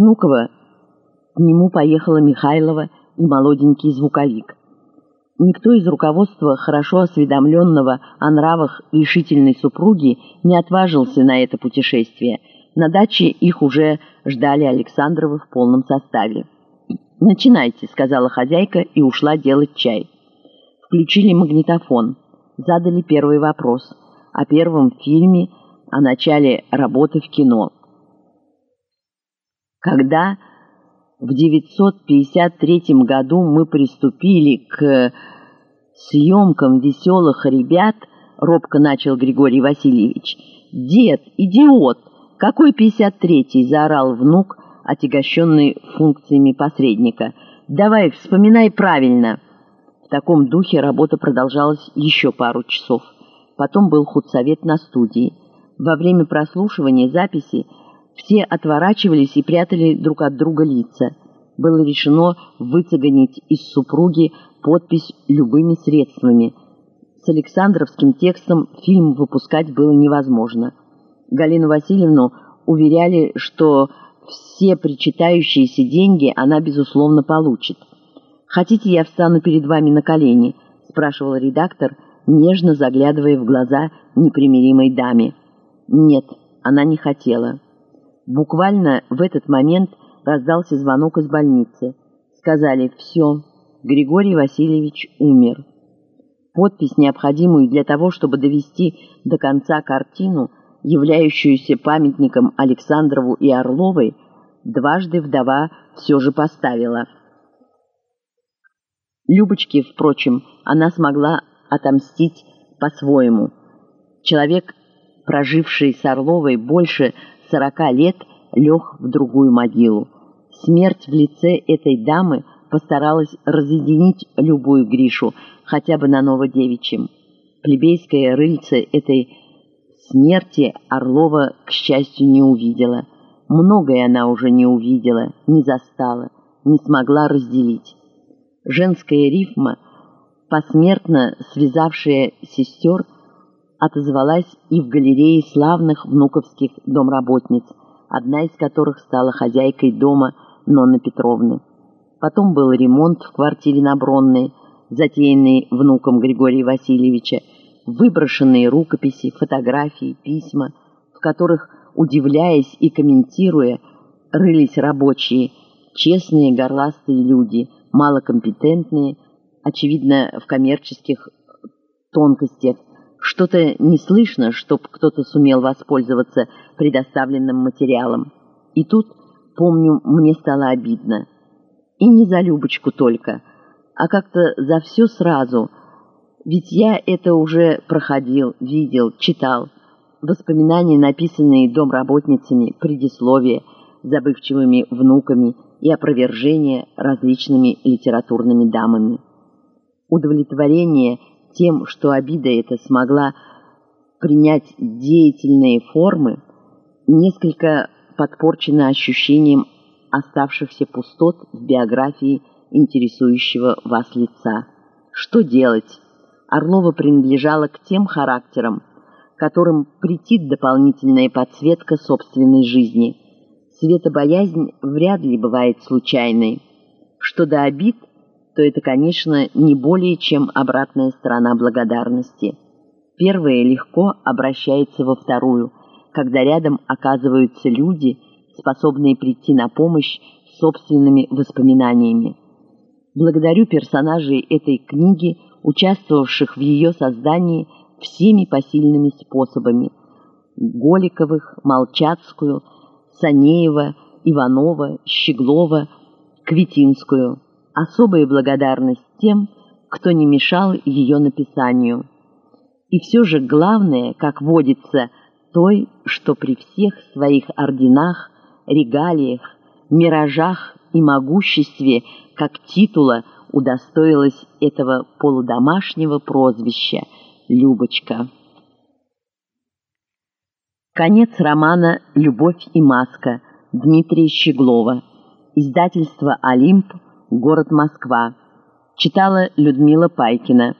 Внуково к нему поехала Михайлова и молоденький звуковик. Никто из руководства, хорошо осведомленного о нравах решительной супруги, не отважился на это путешествие. На даче их уже ждали Александровы в полном составе. «Начинайте», — сказала хозяйка и ушла делать чай. Включили магнитофон. Задали первый вопрос о первом фильме, о начале работы в кино. Когда в 953 году мы приступили к съемкам «Веселых ребят», робко начал Григорий Васильевич. «Дед, идиот! Какой 53-й?» – заорал внук, отягощенный функциями посредника. «Давай, вспоминай правильно!» В таком духе работа продолжалась еще пару часов. Потом был худсовет на студии. Во время прослушивания записи все отворачивались и прятали друг от друга лица. Было решено выцегонить из супруги подпись любыми средствами. С Александровским текстом фильм выпускать было невозможно. Галину Васильевну уверяли, что все причитающиеся деньги она, безусловно, получит. «Хотите, я встану перед вами на колени?» – спрашивал редактор, нежно заглядывая в глаза непримиримой даме. Нет, она не хотела. Буквально в этот момент раздался звонок из больницы. Сказали «Все, Григорий Васильевич умер». Подпись, необходимую для того, чтобы довести до конца картину, являющуюся памятником Александрову и Орловой, дважды вдова все же поставила. Любочке, впрочем, она смогла отомстить по-своему. Человек, проживший с Орловой больше сорока лет лег в другую могилу. Смерть в лице этой дамы постаралась разъединить любую Гришу, хотя бы на Новодевичьем. Плебейское рыльце этой смерти Орлова, к счастью, не увидела. Многое она уже не увидела, не застала, не смогла разделить. Женская рифма, посмертно связавшая сестер, отозвалась и в галерее славных внуковских домработниц, одна из которых стала хозяйкой дома Нонны Петровны. Потом был ремонт в квартире на Бронной, затеянный внуком Григория Васильевича, выброшенные рукописи, фотографии, письма, в которых, удивляясь и комментируя, рылись рабочие, честные горластые люди, малокомпетентные, очевидно, в коммерческих тонкостях, что-то не слышно, чтоб кто-то сумел воспользоваться предоставленным материалом. И тут, помню, мне стало обидно. И не за Любочку только, а как-то за все сразу. Ведь я это уже проходил, видел, читал. Воспоминания, написанные домработницами, предисловия, забывчивыми внуками и опровержения различными литературными дамами. Удовлетворение – тем, что обида эта смогла принять деятельные формы, несколько подпорчено ощущением оставшихся пустот в биографии интересующего вас лица. Что делать? Орлова принадлежала к тем характерам, которым претит дополнительная подсветка собственной жизни. Светобоязнь вряд ли бывает случайной. Что до обид – то это, конечно, не более чем обратная сторона благодарности. Первая легко обращается во вторую, когда рядом оказываются люди, способные прийти на помощь собственными воспоминаниями. Благодарю персонажей этой книги, участвовавших в ее создании всеми посильными способами. Голиковых, Молчацкую, Санеева, Иванова, Щеглова, Квитинскую – особая благодарность тем, кто не мешал ее написанию. И все же главное, как водится, той, что при всех своих орденах, регалиях, миражах и могуществе, как титула, удостоилась этого полудомашнего прозвища «Любочка». Конец романа «Любовь и маска» Дмитрия Щеглова. Издательство «Олимп» Город Москва. Читала Людмила Пайкина.